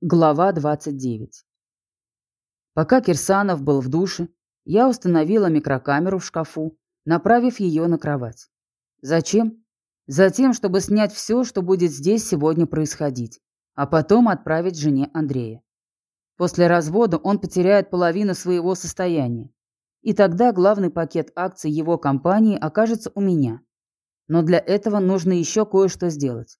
Глава 29. Пока Кирсанов был в душе, я установила микрокамеру в шкафу, направив ее на кровать. Зачем? Затем, чтобы снять все, что будет здесь сегодня происходить, а потом отправить жене Андрея. После развода он потеряет половину своего состояния, и тогда главный пакет акций его компании окажется у меня. Но для этого нужно еще кое-что сделать.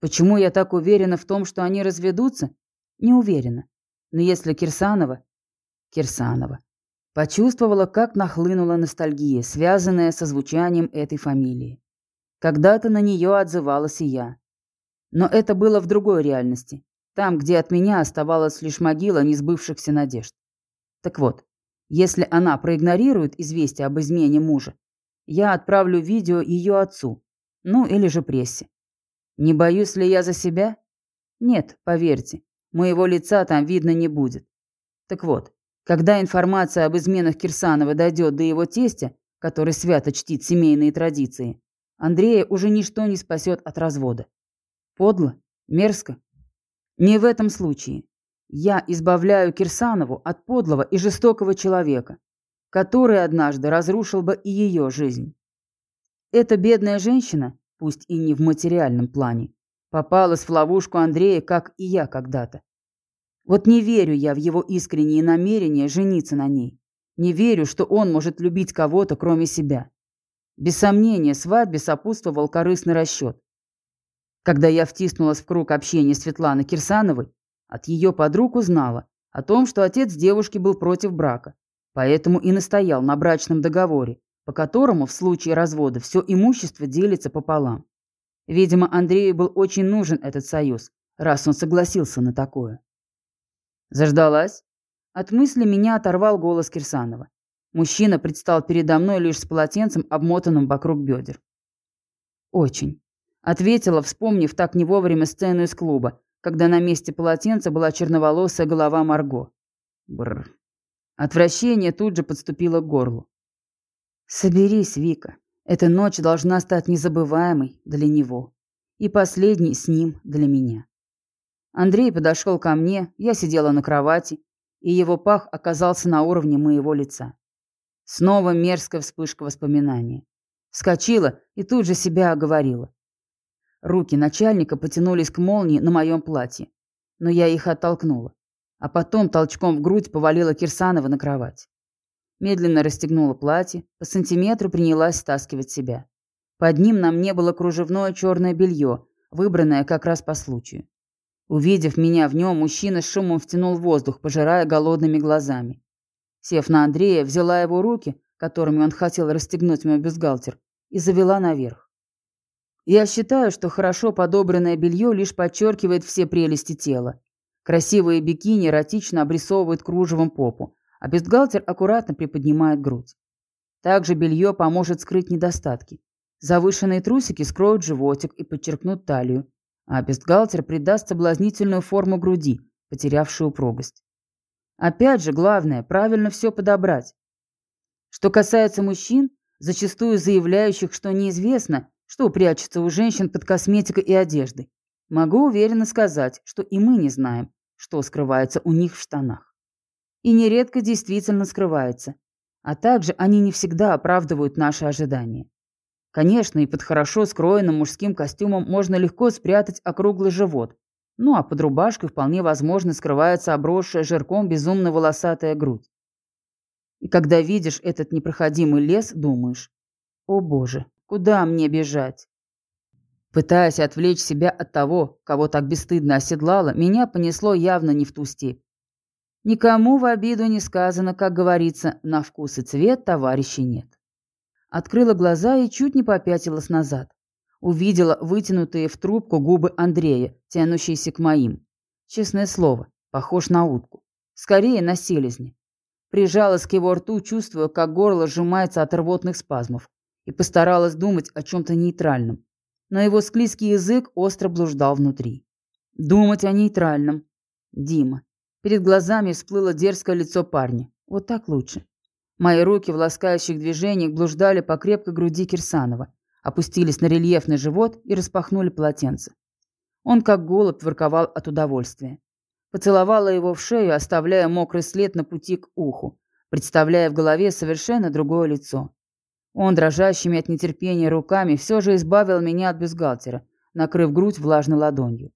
Почему я так уверена в том, что они разведутся? Не уверена. Но если Кирсанова... Кирсанова. Почувствовала, как нахлынула ностальгия, связанная со звучанием этой фамилии. Когда-то на нее отзывалась и я. Но это было в другой реальности. Там, где от меня оставалась лишь могила несбывшихся надежд. Так вот, если она проигнорирует известие об измене мужа, я отправлю видео ее отцу, ну или же прессе. Не боюсь ли я за себя? Нет, поверьте, моего лица там видно не будет. Так вот, когда информация об изменах Кирсанова дойдет до его тестя, который свято чтит семейные традиции, Андрея уже ничто не спасет от развода. Подло? Мерзко? Не в этом случае. Я избавляю Кирсанову от подлого и жестокого человека, который однажды разрушил бы и ее жизнь. Эта бедная женщина пусть и не в материальном плане, попалась в ловушку Андрея, как и я когда-то. Вот не верю я в его искренние намерения жениться на ней. Не верю, что он может любить кого-то, кроме себя. Без сомнения, свадьбе сопутствовал корыстный расчет. Когда я втиснулась в круг общения Светланы Кирсановой, от ее подруг узнала о том, что отец девушки был против брака, поэтому и настоял на брачном договоре, по которому в случае развода все имущество делится пополам. Видимо, Андрею был очень нужен этот союз, раз он согласился на такое. Заждалась? От мысли меня оторвал голос Кирсанова. Мужчина предстал передо мной лишь с полотенцем, обмотанным вокруг бедер. «Очень», — ответила, вспомнив так не вовремя сцену из клуба, когда на месте полотенца была черноволосая голова Марго. Бррр. Отвращение тут же подступило к горлу. Соберись, Вика. Эта ночь должна стать незабываемой для него. И последней с ним для меня. Андрей подошел ко мне, я сидела на кровати, и его пах оказался на уровне моего лица. Снова мерзкая вспышка воспоминания. Вскочила и тут же себя оговорила. Руки начальника потянулись к молнии на моем платье, но я их оттолкнула, а потом толчком в грудь повалила Кирсанова на кровать. Медленно расстегнула платье, по сантиметру принялась стаскивать себя. Под ним на мне было кружевное черное белье, выбранное как раз по случаю. Увидев меня в нем, мужчина с шумом втянул воздух, пожирая голодными глазами. Сев на Андрея, взяла его руки, которыми он хотел расстегнуть мой бюстгальтер, и завела наверх. Я считаю, что хорошо подобранное белье лишь подчеркивает все прелести тела. Красивые бикини эротично обрисовывают кружевом попу, а бюстгальтер аккуратно приподнимает грудь. Также белье поможет скрыть недостатки. Завышенные трусики скроют животик и подчеркнут талию, а бюстгальтер придаст соблазнительную форму груди, потерявшую упругость. Опять же, главное – правильно все подобрать. Что касается мужчин, зачастую заявляющих, что неизвестно, что прячется у женщин под косметикой и одеждой, могу уверенно сказать, что и мы не знаем, что скрывается у них в штанах и нередко действительно скрывается. А также они не всегда оправдывают наши ожидания. Конечно, и под хорошо скроенным мужским костюмом можно легко спрятать округлый живот. Ну а под рубашкой вполне возможно скрывается обросшая жирком безумно волосатая грудь. И когда видишь этот непроходимый лес, думаешь, «О боже, куда мне бежать?» Пытаясь отвлечь себя от того, кого так бесстыдно оседлало, меня понесло явно не в ту степь. Никому в обиду не сказано, как говорится, на вкус и цвет товарищей нет. Открыла глаза и чуть не попятилась назад. Увидела вытянутые в трубку губы Андрея, тянущиеся к моим. Честное слово, похож на утку. Скорее на селезня. Прижалась к его рту, чувствуя, как горло сжимается от рвотных спазмов, и постаралась думать о чем-то нейтральном. Но его склизкий язык остро блуждал внутри. Думать о нейтральном. Дима. Перед глазами всплыло дерзкое лицо парня. Вот так лучше. Мои руки в ласкающих движениях блуждали по крепкой груди Кирсанова, опустились на рельефный живот и распахнули полотенце. Он как голубь ворковал от удовольствия. Поцеловала его в шею, оставляя мокрый след на пути к уху, представляя в голове совершенно другое лицо. Он, дрожащими от нетерпения руками, все же избавил меня от бюстгальтера, накрыв грудь влажной ладонью.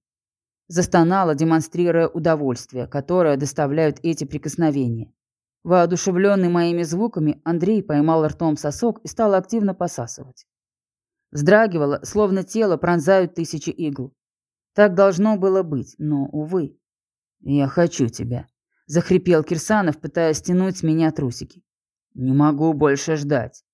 Застонала, демонстрируя удовольствие, которое доставляют эти прикосновения. Воодушевленный моими звуками, Андрей поймал ртом сосок и стал активно посасывать. Вздрагивало, словно тело пронзают тысячи игл. Так должно было быть, но, увы. «Я хочу тебя», — захрипел Кирсанов, пытаясь стянуть с меня трусики. «Не могу больше ждать».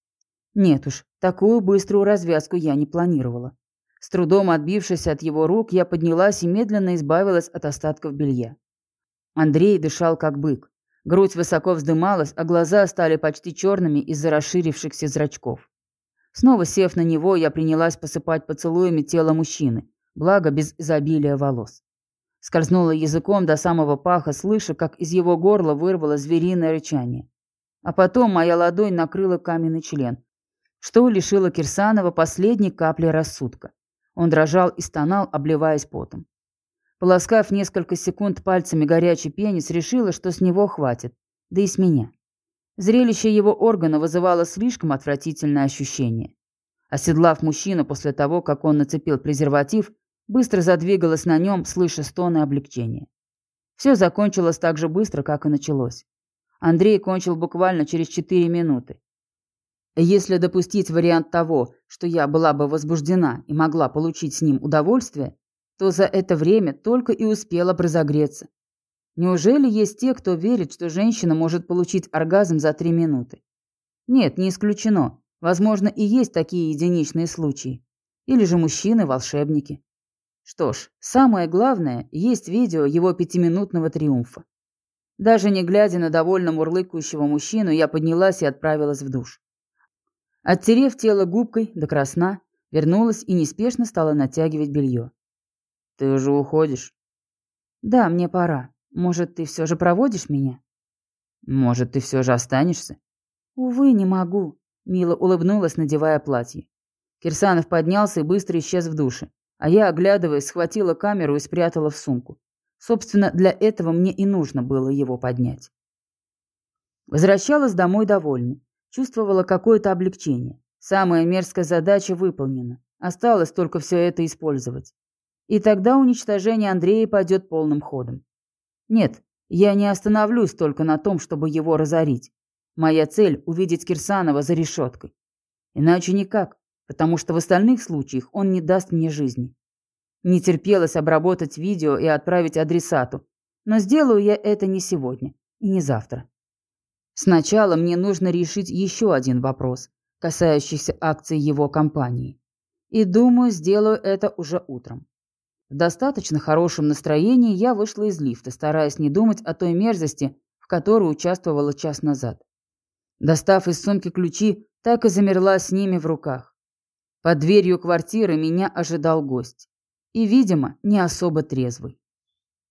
Нет уж, такую быструю развязку я не планировала. С трудом отбившись от его рук, я поднялась и медленно избавилась от остатков белья. Андрей дышал как бык. Грудь высоко вздымалась, а глаза стали почти черными из-за расширившихся зрачков. Снова сев на него, я принялась посыпать поцелуями тело мужчины, благо без изобилия волос. Скользнула языком до самого паха, слыша, как из его горла вырвало звериное рычание. А потом моя ладонь накрыла каменный член, что лишило Кирсанова последней капли рассудка. Он дрожал и стонал, обливаясь потом. Полоскав несколько секунд пальцами горячий пенис, решила, что с него хватит, да и с меня. Зрелище его органа вызывало слишком отвратительное ощущение. Оседлав мужчину после того, как он нацепил презерватив, быстро задвигалась на нем, слыша стоны облегчения. Все закончилось так же быстро, как и началось. Андрей кончил буквально через четыре минуты. Если допустить вариант того, что я была бы возбуждена и могла получить с ним удовольствие, то за это время только и успела разогреться. Неужели есть те, кто верит, что женщина может получить оргазм за три минуты? Нет, не исключено. Возможно, и есть такие единичные случаи. Или же мужчины-волшебники. Что ж, самое главное, есть видео его пятиминутного триумфа. Даже не глядя на довольно мурлыкающего мужчину, я поднялась и отправилась в душ. Оттерев тело губкой до красна, вернулась и неспешно стала натягивать белье. «Ты уже уходишь?» «Да, мне пора. Может, ты все же проводишь меня?» «Может, ты все же останешься?» «Увы, не могу», — Мила улыбнулась, надевая платье. Кирсанов поднялся и быстро исчез в душе, а я, оглядываясь, схватила камеру и спрятала в сумку. Собственно, для этого мне и нужно было его поднять. Возвращалась домой довольной. Чувствовала какое-то облегчение. Самая мерзкая задача выполнена. Осталось только все это использовать. И тогда уничтожение Андрея пойдет полным ходом. Нет, я не остановлюсь только на том, чтобы его разорить. Моя цель – увидеть Кирсанова за решеткой. Иначе никак, потому что в остальных случаях он не даст мне жизни. Не терпелось обработать видео и отправить адресату, но сделаю я это не сегодня и не завтра. Сначала мне нужно решить еще один вопрос, касающийся акций его компании. И думаю, сделаю это уже утром. В достаточно хорошем настроении я вышла из лифта, стараясь не думать о той мерзости, в которой участвовала час назад. Достав из сумки ключи, так и замерла с ними в руках. Под дверью квартиры меня ожидал гость. И, видимо, не особо трезвый.